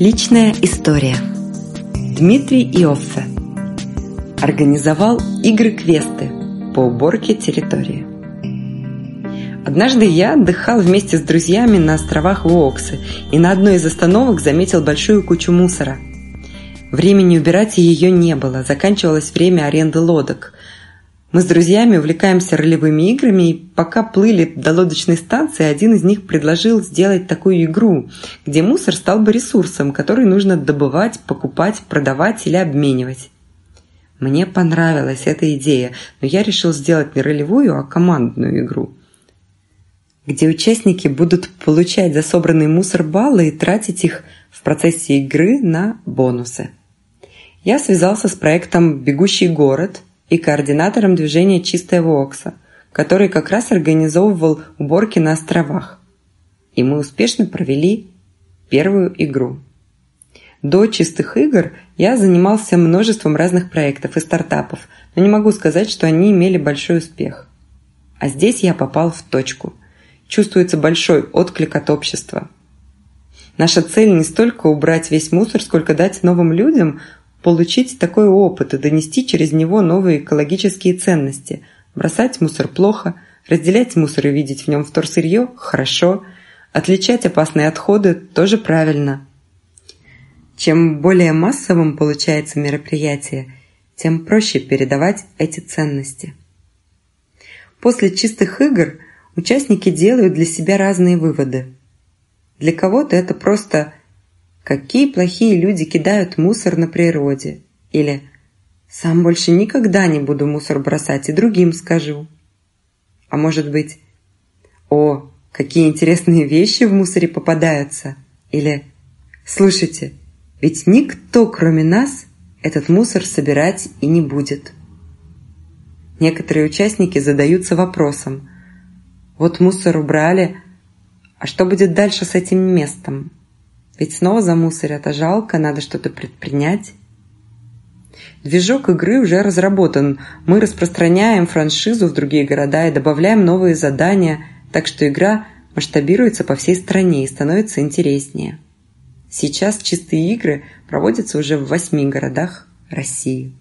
Личная история. Дмитрий Иоффе организовал игры-квесты по уборке территории. Однажды я отдыхал вместе с друзьями на островах Уоксы и на одной из остановок заметил большую кучу мусора. Времени убирать ее не было, заканчивалось время аренды лодок. Мы с друзьями увлекаемся ролевыми играми, и пока плыли до лодочной станции, один из них предложил сделать такую игру, где мусор стал бы ресурсом, который нужно добывать, покупать, продавать или обменивать. Мне понравилась эта идея, но я решил сделать не ролевую, а командную игру, где участники будут получать за собранный мусор баллы и тратить их в процессе игры на бонусы. Я связался с проектом «Бегущий город», и координатором движения «Чистая Вокса», который как раз организовывал уборки на островах. И мы успешно провели первую игру. До чистых игр я занимался множеством разных проектов и стартапов, но не могу сказать, что они имели большой успех. А здесь я попал в точку. Чувствуется большой отклик от общества. Наша цель не столько убрать весь мусор, сколько дать новым людям получить такой опыт и донести через него новые экологические ценности. Бросать мусор плохо, разделять мусор и видеть в нем вторсырье – хорошо, отличать опасные отходы – тоже правильно. Чем более массовым получается мероприятие, тем проще передавать эти ценности. После чистых игр участники делают для себя разные выводы. Для кого-то это просто – Какие плохие люди кидают мусор на природе. Или «Сам больше никогда не буду мусор бросать и другим скажу». А может быть «О, какие интересные вещи в мусоре попадаются». Или «Слушайте, ведь никто, кроме нас, этот мусор собирать и не будет». Некоторые участники задаются вопросом «Вот мусор убрали, а что будет дальше с этим местом?» Ведь снова замусорят, а жалко, надо что-то предпринять. Движок игры уже разработан. Мы распространяем франшизу в другие города и добавляем новые задания, так что игра масштабируется по всей стране и становится интереснее. Сейчас чистые игры проводятся уже в восьми городах России.